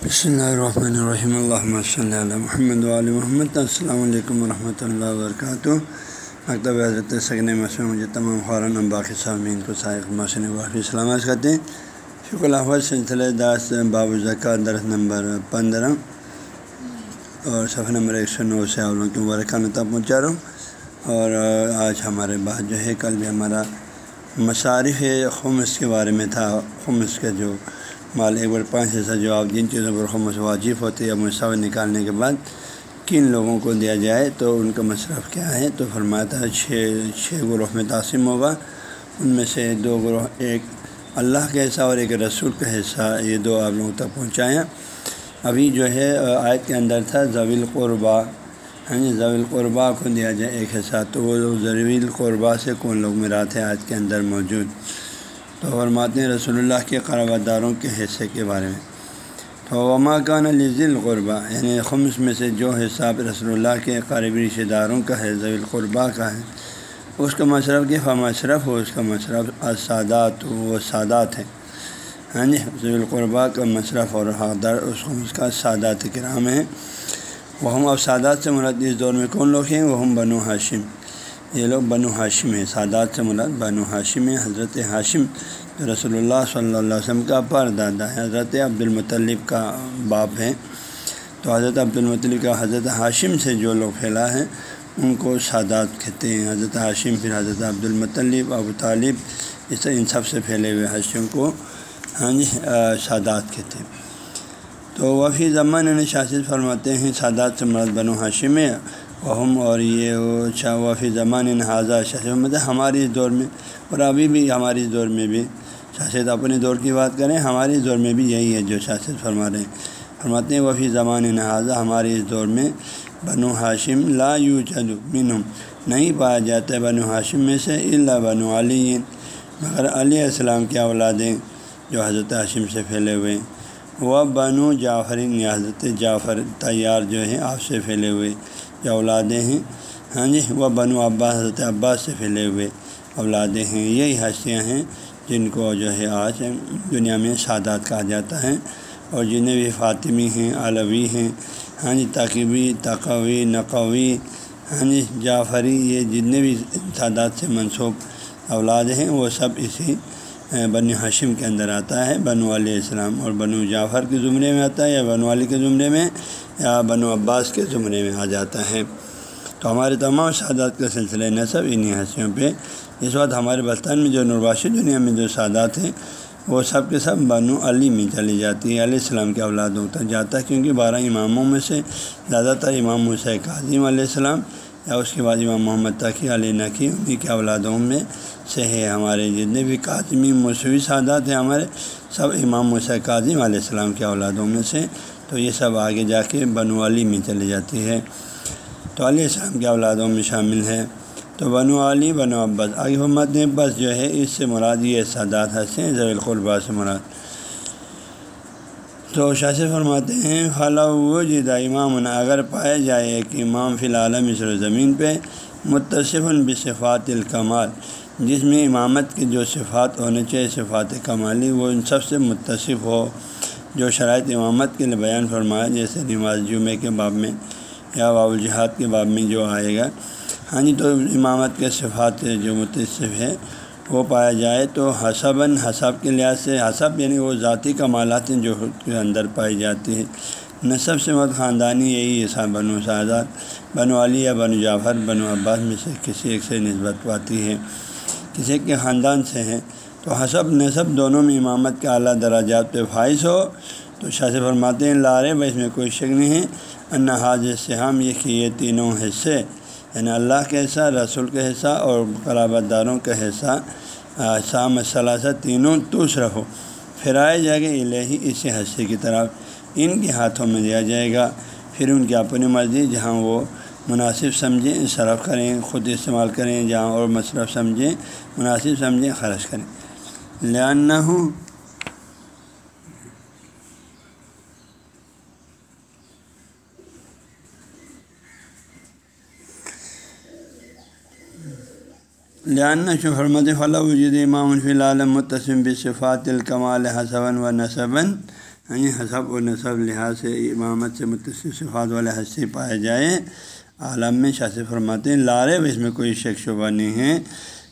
بسم اللہ الرحمن الرحیم اللہ صلی اللہ محمد علیہ محمد السلام علیکم ورحمۃ اللہ وبرکاتہ مکتب حضرت سگن مسئلہ مجھے تمام خوران باقی سامعین کو سائق مسن واقعی سلامت کرتے ہیں شکر الحمد سلسلہ داس باب زکوٰۃ درخت نمبر پندرہ اور صفحہ نمبر ایک سو نو سے اولوں کے مبارکہ میں تب پہنچا رہا ہوں اور آج ہمارے بعد جو ہے کل بھی ہمارا مصارف خمس کے بارے میں تھا خمس کا جو مال ایک بار پانچ حصہ جو آپ جن چیزوں پر خمس واجب ہوتے یا مساو نکالنے کے بعد کن لوگوں کو دیا جائے، تو ان کا مصرف کیا ہے؟ تو فرماتا ہے چھ چھ گروہ میں تقسیم ہوگا۔ ان میں سے دو گروہ، ایک اللہ کا حصہ اور ایک رسول کا حصہ، یہ دو آپ لوگوں تک پہنچائیں ابھی جو ہے، آیت کے اندر تھا زویل قربا ہاں جی زویل قربا کو دیا جائے ایک حصہ۔ تو وہ زویل قربا سے کون لوگ میرات ہے آج کے اندر موجود۔ تو فرماتے ہیں رسول اللہ کے قربہ داروں کے حصے کے بارے میں۔ تو وما کان علی القربہ یعنی خمس میں سے جو حساب رسول اللہ کے قریبی رشتہ داروں کا ہے ضوی القربہ کا ہے، اس کا مشرف کے فم اشرف ہو اس کا مشرف اسادات وہ سادات ہے ہاں جی ضوی القربہ کا مشرف اور حقدار اس خمس کا سادات کرام ہے وہ ہم اب سادات سے مراد اس دور میں کون لوگ ہیں؟ وہ ہم بنو ہاشم یہ لوگ بنو ہاشم ہیں۔ سادات سے مراد بنو ہاشم ہیں۔ حضرت ہاشم رسول اللہ صلی اللہ علیہ وسلم کا پر دادا ہے حضرت عبد المطلب کا باپ ہے تو حضرت عبد المطلب کا حضرت ہاشم سے جو لوگ پھیلا ہے، ان کو سادات کہتے ہیں۔ حضرت ہاشم، پھر حضرت عبد المطلب ابو طالب، اس طرح ان سب سے پھیلے ہوئے ہاشم کو ہاں جی سادات کہتے ہیں۔ تو وفی زمان نے شاست فرماتے ہیں، سادات سے مراد بنو ہاشم وہم اور یہ اچھا وفی زمان حاضہ شاست مطلب ہماری اس دور میں اور ابھی بھی ہماری اس دور میں بھی۔ شاست اپنے دور کی بات کریں، ہماری اس دور میں بھی یہی ہے جو شاست فرما رہے ہیں۔ فرماتے ہیں وفی زمان نہذا ہمارے اس دور میں بنو ہاشم لا یو چدو منہم۔ نہیں پایا جاتا ہے بنو ہاشم میں سے اللہ بنو علی۔ مگر علیہ السلام کی اولادیں جو حضرت ہاشم سے پھیلے ہوئے وہ بنو جعفرین یا یعنی حضرت جعفر تیار جو ہیں، آپ سے پھیلے ہوئے جو اولادیں ہیں۔ ہاں جی وہ بنو عباس، حضرت عباس سے پھیلے ہوئے اولادیں ہیں۔ یہی ہستیاں ہیں جن کو جو ہے آج دنیا میں سادات کہا جاتا ہے۔ اور جنہیں بھی فاطمی ہیں، علوی ہیں۔ ہاں جی تقیبی تقوی، نقوی ہاں جی جعفری، یہ جتنے بھی سادات سے منسوب اولاد ہیں، وہ سب اسی بن ہاشم کے اندر آتا ہے۔ بنو علیہ السلام اور بنو جعفر کے زمرے میں آتا ہے یا بنو علی کے زمرے میں۔ یا بنو عباس کے زمرے میں آ جاتا ہے۔ تو ہمارے تمام سادات کا سلسلہ نصب انہیں ہنسیوں پہ۔ اس وقت ہمارے بستان میں جو نرباشی دنیا میں جو سادات ہیں، وہ سب کے سب بنو علی میں چلی جاتی ہے علیہ السلام کے اولادوں تک جاتا ہے، کیونکہ بارہ اماموں میں سے زیادہ تر امام حسین کاظم علیہ السلام یا اس کے بعد امام محمد تقی علیہ نقی انہیں کے اولادوں میں سے ہے ہمارے جتنے بھی کاظمی مصوی سادات ہیں، ہمارے سب امام حسین کاظم علیہ السلام کے اولادوں میں سے تو یہ سب آگے جا کے بنو علی میں چلی جاتی ہے تو علیہ السلام کے اولادوں میں شامل ہے تو بنو علی، بنو عباس، آگے حمت نے بس جو ہے، اس سے مراد یہ سادات ہنسیں ضوی القربا سے مراد۔ تو شاش فرماتے ہیں خلا و جدا امام اگر پائے جائے ایک امام فی العالم مصر زمین پہ متصف بصفات الکمال، جس میں امامت کی جو صفات ہونے چاہیے، صفات کمالی، وہ ان سب سے متصف ہو۔ جو شرائط امامت کے لیے بیان فرمایا، جیسے نماز جمعے کے باب میں یا باب الجہاد کے باب میں جو آئے گا۔ ہاں جی تو امامت کے صفات جو متصف ہے وہ پایا جائے تو حسباً حسب کے لحاظ سے، حسب یعنی وہ ذاتی کمالات ہیں جو خود کے اندر پائی جاتی ہے نصب سے مت خاندانی یہی ہے بنو سعادات بنو علی یا بنو جعفر، بنو عباس میں سے کسی ایک سے نسبت پاتی ہے۔ کسی کے خاندان سے ہیں۔ تو حسب نصب دونوں میں امامت کے اعلیٰ دراجات پہ فائز ہو۔ تو شاہ فرماتے ہیں لارے بھائی، اس میں کوئی شک نہیں ہے۔ ان حاضر سے ہم یہ کہ یہ تینوں حصے یعنی اللہ کا حصہ، رسول کا حصہ اور قرابت داروں کا حصہ شام ثلاثہ تینوں توس رہو پھرائے جائے گا الہی اسی حصے کی طرف ان کے ہاتھوں میں دیا جائے گا۔ پھر ان کی اپنی مرضی جہاں وہ مناسب سمجھیں، صرف کریں، خود استعمال کریں، جہاں اور مصرف سمجھیں، مناسب سمجھیں، خرچ کریں۔ لہٰ ہوں لہٰ فلاح وجود امام فی العالم متصم بصفات الکمال حسن و نصباً ہاں جی حسب و نصب لحاظ سے امامت سے متصر صفات والے ہستی پائے جائے۔ عالم میں شاہ سے فرماتے ہیں لارے، اس میں کوئی شک شبہ نہیں ہے۔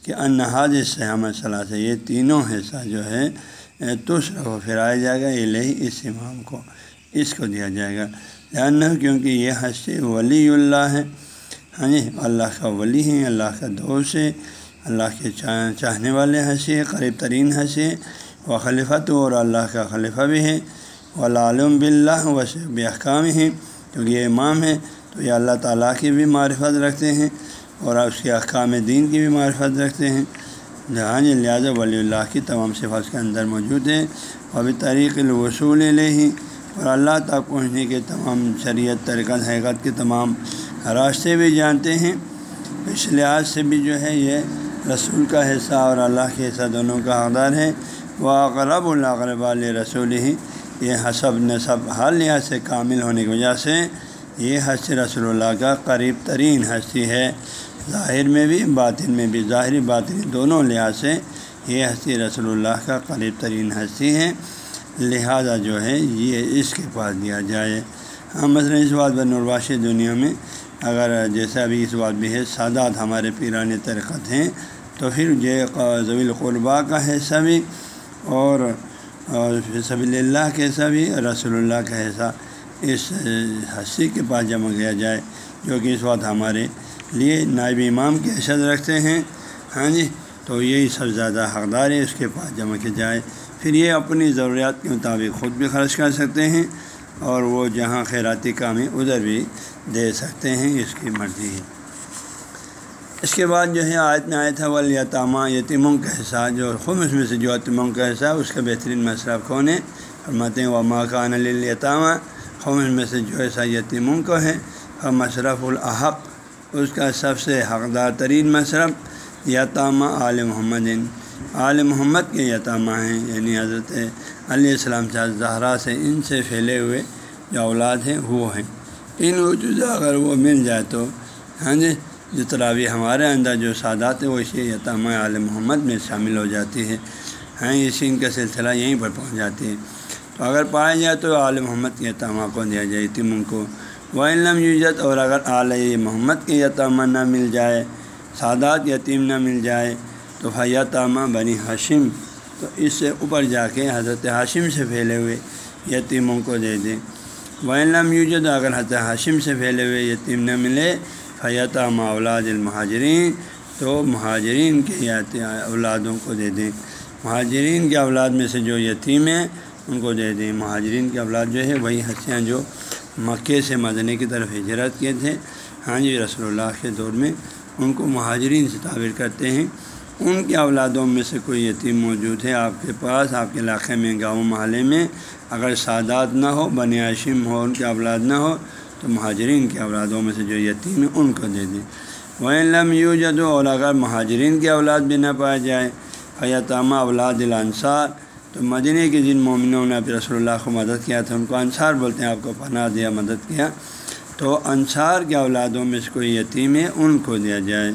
کہ انحاظ سہمت صلاح سے یہ تینوں حصہ جو ہے تو پھرایا جائے گا یہ اس امام کو، اس کو دیا جائے گا۔ لہٰذا کیونکہ یہ ہنسی ولی اللہ ہے ہاں جی اللہ کا ولی ہیں، اللہ کا دوست ہے اللہ کے چاہنے والے ہنسی قریب ترین ہنسی و خلیفہ اور اللہ کا خلیفہ بھی ہے ولعلم بلّہ و احکام ہیں، کیونکہ یہ امام ہے تو یہ اللہ تعالیٰ کی بھی معرفت رکھتے ہیں۔ اور اس کے احکام دین کی بھی معرفت رکھتے ہیں۔ جہاں لہٰذا ولی اللہ کی تمام صفات کے اندر موجود ہے اور بھی طریق الوصول لے ہی اور اللہ تک پہنچنے کے تمام شریعت طریقہ حقیقت کے تمام راستے بھی جانتے ہیں۔ اس لحاظ سے بھی جو ہے یہ رسول کا حصہ اور اللہ کے حصہ دونوں کا حقدار ہے۔ وہ اقرب القرب علیہ رسول ہی یہ حسب نصب ہر لحاظ سے کامل ہونے کی وجہ سے یہ حس رسول اللہ کا قریب ترین ہستی ہے۔ ظاہر میں بھی، باطن میں بھی۔ ظاہری باطنی دونوں لحاظ سے یہ ہستی رسول اللہ کا قریب ترین ہستی ہے۔ لہذا جو ہے، یہ اس کے پاس دیا جائے۔ ہم مثلاً اس بات پر نرواش دنیا میں، اگر جیسا ابھی اس بات بھی ہے، سادات ہمارے پیران ترقت ہیں، تو پھر یہ ضوی القربا کا حصہ بھی اور صبی اللہ کے حصہ بھی، رسول اللہ کا حصہ اس ہنسی کے پاس جمع کیا جائے۔ جو کہ اس وقت ہمارے لیے نائب امام کی حیثیت رکھتے ہیں۔ ہاں جی تو یہی سب زیادہ حقدار ہے اس کے پاس جمع کیا جائے۔ پھر یہ اپنی ضروریات کے مطابق خود بھی خرچ کر سکتے ہیں اور وہ جہاں خیراتی کام ہے ادھر بھی دے سکتے ہیں، اس کی مرضی ہے۔ اس کے بعد جو ہے، آیت میں آیا تھا ولیطامہ یتیموں کا حصہ۔ جو خود اس میں سے جو یتیموں کا حصہ اس کا بہترین مصرف کون ہے؟ فرماتے ہیں وہ ماں کان الطامہ قوم میں سے جو ایسا یتیموں کو ہے اور مشرف الحق اس کا سب سے حقدار ترین مشرف یتامہ عال محمد عال محمد کے یتامہ ہیں یعنی حضرت علیہ السلام سے زہرا سے ان سے پھیلے ہوئے جو اولاد ہیں، وہ ہیں۔ ان وجود اگر وہ مل جائے تو ہاں جی جس طرح بھی ہمارے اندر جو سادات ہیں، وہ اسی یتامہ عال محمد میں شامل ہو جاتی ہے ہاں اسی ان کا سلسلہ یہیں پر پہنچ جاتی ہے۔ تو اگر پایا جائے تو عالم محمد کے یتامہ کو دیا جائے یتیم کو۔ وہ علم یوجت اور اگر علیہ محمد کے یتامہ نہ مل جائے، سادات یتیم نہ مل جائے، تو یتامہ بنی ہاشم تو اس سے اوپر جا کے حضرت ہاشم سے پھیلے ہوئے یتیموں کو دے دیں۔ وہ علم یوجد اگر حضرت ہاشم سے پھیلے ہوئے یتیم نہ ملے فیتامہ اولاد المہاجرین۔ تو مہاجرین کے اولادوں کو دے دیں۔ مہاجرین کے اولاد میں سے جو یتیم ہیں، ان کو دے دیں۔ مہاجرین کے اولاد جو ہے وہی ہنسیاں جو مکے سے مدنی کی طرف ہجرت کیے تھے۔ ہاں جی رسول اللہ کے دور میں ان کو مہاجرین سے تعبیر کرتے ہیں۔ ان کے اولادوں میں سے کوئی یتیم موجود ہے آپ کے پاس، آپ کے علاقے میں، گاؤں، محلے میں۔ اگر سادات نہ ہو بن عاشم ہو، ان کے اولاد نہ ہو، تو مہاجرین کے اولادوں میں سے جو یتیم ہے ان کو دے دیں۔ وہ لم یو جدو اور اگر مہاجرین کے اولاد بھی نہ پایا جائے فیتامہ اولاد الانصار۔ تو مدینہ کے جن مومنوں نے ابھی رسول اللہ کو مدد کیا تھا، ان کو انصار بولتے ہیں، آپ کو پناہ دیا، مدد کیا۔ تو انصار کے اولادوں میں سے کوئی یتیم ہے، ان کو دیا جائے۔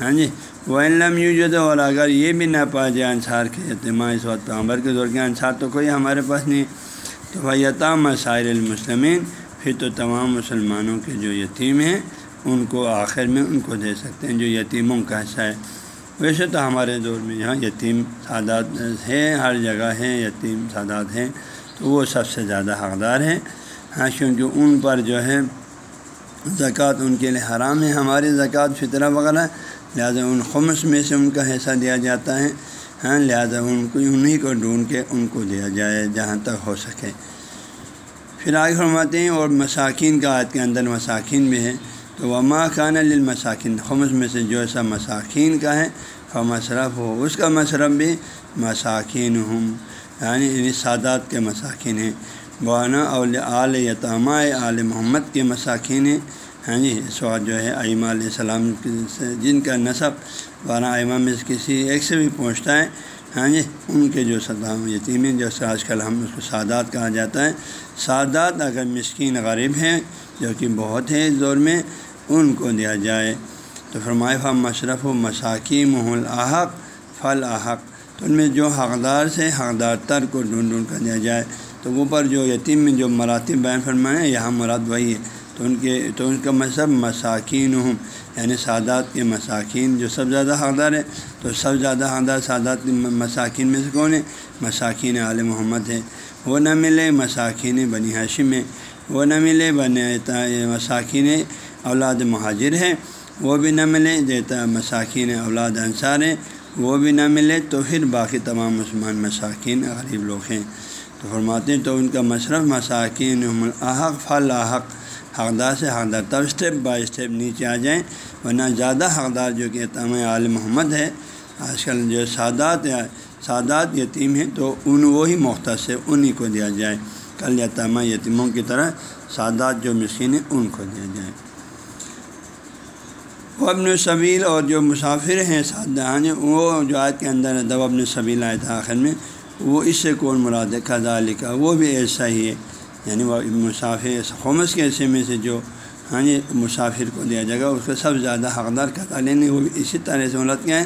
ہاں جی؟ وہ علم یوجد اور اگر یہ بھی نہ پا جائے انصار کے یتیمہ، اس وقت عمر کے دور کے انصار تو کوئی ہمارے پاس نہیں۔ تو وہ یتام سائر المسلمین پھر تو تمام مسلمانوں کے جو یتیم ہیں، ان کو آخر میں ان کو دے سکتے ہیں، جو یتیموں کا حصہ ہے۔ ویسے تو ہمارے دور میں یہاں یتیم سادات ہیں، ہر جگہ ہیں، یتیم سادات ہیں، تو وہ سب سے زیادہ حقدار ہیں۔ ہاں کیونکہ ان پر جو ہے زکوٰۃ ان کے لیے حرام ہے، ہماری زکوٰۃ فطرہ وغیرہ، لہٰذا ان خمس میں سے ان کا حصہ دیا جاتا ہے۔ ہاں لہٰذا ان کو انہیں کو ڈھونڈ کے ان کو دیا جائے جہاں تک ہو سکے۔ پھر آگے فرماتے ہیں، اور مساکین کا عاد کے اندر مساکین بھی ہے تو وہ ماں خان المساکین خمس میں سے جو ایسا مساکین کا ہے وہ مصرف ہو اس کا مصرف بھی مساکین ہوں یعنی انہیں سادات کے مساکین ہیں۔ بانا اول آل یتامہ آل محمد کے مساکین ہیں۔ ہاں جی اس وقت جو ہے ائمہ علیہ السلام سے جن کا نصب بانا ائمہ میں کسی ایک سے بھی پہنچتا ہے ہاں جی ان کے جو صدام یتیمیں جیسے آج کل ہم اس کو سادات کہا جاتا ہے۔ سادات اگر مسکین غریب ہیں، جو کہ بہت ہے اس دور میں ان کو دیا جائے۔ تو فرمائے فا مشرف و مساکی محل احق پھل احق تو ان میں جو حقدار سے حقدار تر کو ڈھونڈ ڈھونڈ کر دیا جائے۔ تو اوپر جو یتیم میں جو مراتب بیان فرمائے، یہاں مراد وہی ہے۔ تو ان کے، تو ان کا مذہب مساکین ہوں یعنی سادات کے مساکین جو سب زیادہ حقدار ہے تو سب زیادہ حقدار سادات مساکین میں سے کون ہے مساکین عال محمد ہے وہ نہ ملے مساکین بنی ہاشم میں وہ نہ ملے بن مساکین اولاد مہاجر ہے وہ بھی نہ ملے دیتا مساکین اولاد انصار ہیں، وہ بھی نہ ملے تو پھر باقی تمام مسلمان مساکین غریب لوگ ہیں۔ تو فرماتے ہیں تو ان کا مصرف مساکین احق فل احق حقدار سے حقدار، تب اسٹیپ بائی اسٹیپ نیچے آ جائیں۔ ورنہ زیادہ حقدار جو کہ تمام عال محمد ہے، آج کل جو سادات یا سادات یتیم ہیں، تو ان وہی مختص ہے انہیں کو دیا جائے۔ کل یتامہ یتیموں کی طرح سادات جو مسکین ہیں، ان کو دیا جائے۔ وہ ابن صبیل اور جو مسافر ہیں سادہ جی وہ جو آج کے اندر دب ابن صبیل آئے تھا آخر میں، وہ اس سے کون مراد ہے؟ خزا لکھا وہ بھی ایسا ہی ہے۔ یعنی وہ مسافر خمس کے حصے میں سے جو ہاں جی مسافر کو دیا جائے گا، اس کا سب سے زیادہ حقدار قطع لینے وہ بھی اسی طرح سے مراد کیا ہے۔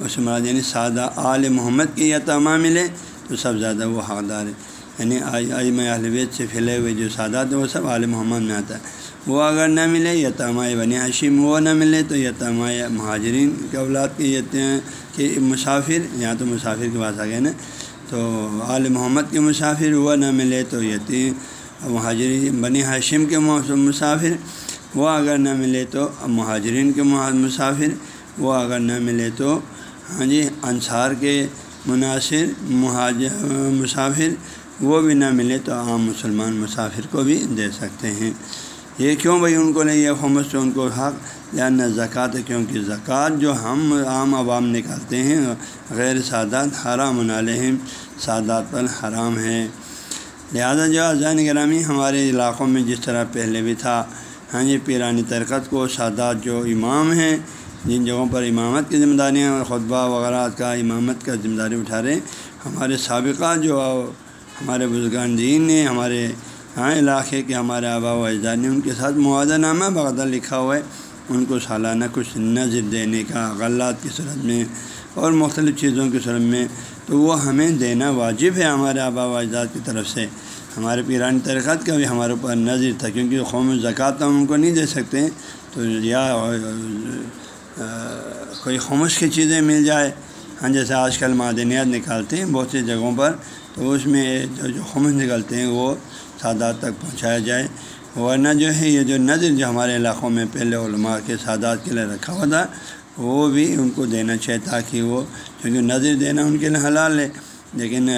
اس مراد یعنی سادہ آل محمد کی یتامہ ملے، تو سب زیادہ وہ حقدار ہے۔ یعنی آئی میں سے پھیلے ہوئے جو سادات ہیں، وہ سب عال محمد میں آتا ہے۔ وہ اگر نہ ملے یتامہ بنی حشیم وہ نہ ملے تو یتامہ مہاجرین کے اولاد کے ہیں کہ مسافر، یہاں تو مسافر کے پاس آ گئے نا، تو عال محمد کے مسافر وہ نہ ملے تو یتیم مہاجرین، بنی ہاشم کے مسافر وہ اگر نہ ملے تو مہاجرین کے مسافر وہ اگر نہ ملے تو ہاں جی انصار کے مناصر مہاجر مسافر، وہ بھی نہ ملے تو عام مسلمان مسافر کو بھی دے سکتے ہیں۔ یہ کیوں بھائی ان کو نہیں یہ خمس سے ان کو حق یا نہ زکوٰۃ کیونکہ زکوٰۃ جو ہم عام عوام نکالتے ہیں، غیر سادات حرام منالحم سادات پر حرام ہے لہٰذا جو اذان گرامی ہمارے علاقوں میں جس طرح پہلے بھی تھا ہاں جی پیرانی ترکت کو سادات جو امام ہیں، جن جگہوں پر امامت کی ذمہ داریاں، خطبہ وغیرہ کا امامت کا ذمہ داری اٹھا رہے ہیں۔ ہمارے سابقہ جو ہمارے بزرگان دین نے ہمارے ہاں علاقے کے ہمارے آبا و اجداد نے ان کے ساتھ معاہدہ نامہ بغدہ لکھا ہوا ہے۔ ان کو سالانہ کچھ نظر دینے کا، غلات کی صورت میں اور مختلف چیزوں کی صورت میں تو وہ ہمیں دینا واجب ہے ہمارے آبا و اجداد کی طرف سے۔ ہمارے پیرانی ترقات کا بھی ہمارے اوپر نظر تھا، کیونکہ قوم زکوٰۃ ہم ان کو نہیں دے سکتے۔ تو یا کوئی خمش کی چیزیں مل جائے۔ ہاں جیسے آج کل معدنیات نکالتے ہیں بہت سی جگہوں پر، تو اس میں جو جو خمش نکلتے ہیں وہ سادات تک پہنچایا جائے۔ ورنہ جو ہے یہ جو نظر جو ہمارے علاقوں میں پہلے علماء کے سادات کے لیے رکھا ہوا تھا، وہ بھی ان کو دینا چاہیے تاکہ وہ کیونکہ نظر دینا ان کے لیے حلال ہے، لیکن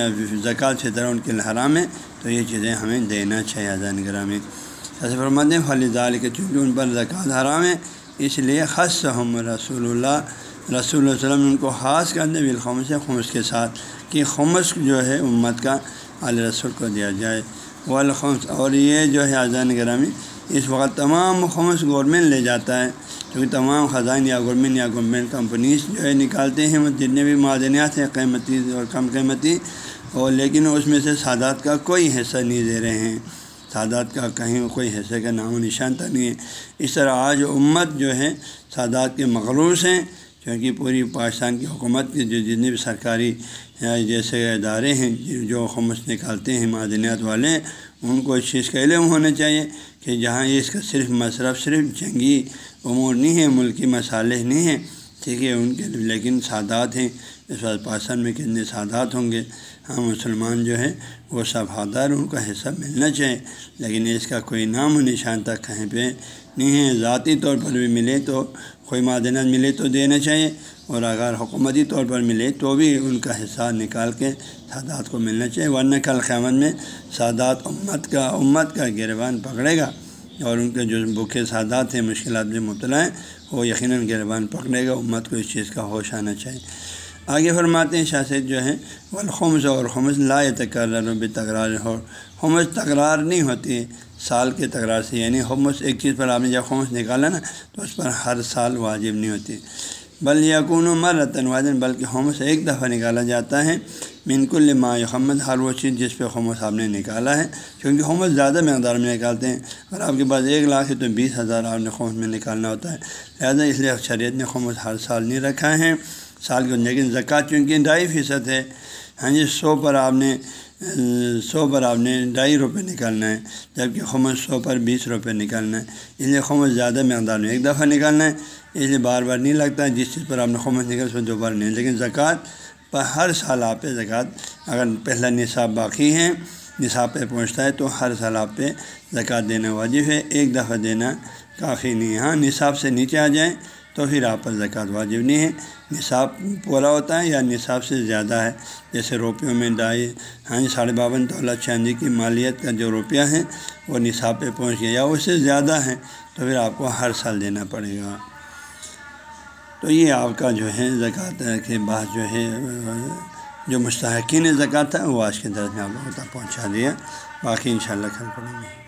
زکوٰۃ سے طرح ان کے لیے حرام ہے، تو یہ چیزیں ہمیں دینا چاہیے اذان گرامی۔ ایسے فرماتے ہیں فلیدال کے چونکہ ان پر زکوٰۃ حرام ہے، اس لیے خص ہم رسول اللہ رسول اللہ وسلم ان کو خاص کر دیں بالخمس خمس کے ساتھ، کہ خمس جو ہے امت کا علیہ رسول کو دیا جائے۔ والخمس اور یہ جو ہے اذان گرامی، اس وقت تمام خمس گورنمنٹ لے جاتا ہے۔ کیونکہ تمام خزان یا گورنمنٹ یا گورنمنٹ کمپنیز جو ہے نکالتے ہیں جتنے بھی معدنیات ہیں، قیمتی اور کم قیمتی، اور لیکن اس میں سے سادات کا کوئی حصہ نہیں دے رہے ہیں۔ سادات کا کہیں کوئی حصے کا نام و نشان تک نہیں ہے۔ اس طرح آج امت جو ہے سادات کے مخلوص ہیں، کیونکہ پوری پاکستان کی حکومت کے جو جتنے بھی سرکاری یا جیسے ادارے ہیں جو خمس نکالتے ہیں معدنیات والے، ان کو اس چیز کا علم ہونا چاہیے کہ جہاں یہ اس کا صرف مصرف، صرف جنگی امور نہیں ہے ملکی مسالے نہیں ہیں، ٹھیک ہے، ان کے لیکن سادات ہیں۔ اس وقت پاکستان میں کتنے سادات ہوں گے؟ ہاں مسلمان جو ہے وہ سب حادار ان کا حصہ ملنا چاہیے، لیکن اس کا کوئی نام و نشان تک کہیں پہ نہیں ہے ذاتی طور پر بھی ملے تو کوئی معدنت ملے تو دینا چاہیے، اور اگر حکومتی طور پر ملے تو بھی ان کا حصہ نکال کے سادات کو ملنا چاہیے، ورنہ کل قیامت میں سادات امت کا امت کا گربان پکڑے گا، اور ان کے جو بھوکے سادات ہیں، مشکلات میں مبتلا ہیں، وہ یقیناً گربان پکڑے گا، امت کو اس چیز کا ہوش آنا چاہیے۔ آگے فرماتے ہیں شاست جو ہے والخمس اور خمس لا تکرر بھی تکرار ہو خمس تکرار نہیں ہوتی، سال کے تکرار سے یعنی خمس ایک چیز پر آپ نے جب خمس نکالا نا، تو اس پر ہر سال واجب نہیں ہوتی۔ بل یقون و مر رتن واجن بلکہ خمس ایک دفعہ نکالا جاتا ہے۔ منکل ما محمد ہر وہ چیز جس پہ خمس آپ نے نکالا ہے۔ کیونکہ خمس زیادہ مقدار میں نکالتے ہیں۔ اگر آپ کے پاس ایک لاکھ ہے تو بیس ہزار آپ نے خمس میں نکالنا ہوتا ہے۔ لہٰذا اس لیے شریعت نے خمس ہر سال نہیں رکھا ہے۔ سال کے لیکن زکوٰۃ چونکہ ڈھائی فیصد ہے ہاں جی سو پر آپ نے، سو پر آپ نے ڈھائی روپے نکالنا ہے، جبکہ خمس سو پر بیس روپے نکالنا ہے۔ اس لیے خمس زیادہ مقدار میں ایک دفعہ نکالنا ہے، اس لیے بار بار نہیں لگتا ہے جس چیز پر آپ نے خمس نکال اس میں دوبارہ نہیں۔ لیکن زکوٰۃ پر ہر سال آپ پہ زکوٰۃ، اگر پہلا نصاب باقی ہے، نصاب پہ پہنچتا ہے، تو ہر سال آپ پہ زکوٰۃ دینا واجب ہے۔ ایک دفعہ دینا کافی نہیں ہے۔ ہاں نصاب سے نیچے آ جائیں تو پھر آپ پر زکوٰۃ واجب نہیں ہے۔ نصاب پورا ہوتا ہے یا نصاب سے زیادہ ہے؟ جیسے روپیوں میں ڈائی ہاں جی، ساڑھے باون دولت چاندی کی مالیت کا جو روپیہ ہے، وہ نصاب پہ پہنچ گیا یا اس سے زیادہ ہے، تو پھر آپ کو ہر سال دینا پڑے گا۔ تو یہ آپ کا جو ہے زکوٰۃ کے بعد جو ہے، جو مستحقین زکوٰۃ تھا، وہ آج کے درد میں آپ لوگوں تک پہنچا دیا۔ باقی انشاءاللہ شاء اللہ پڑیں گے۔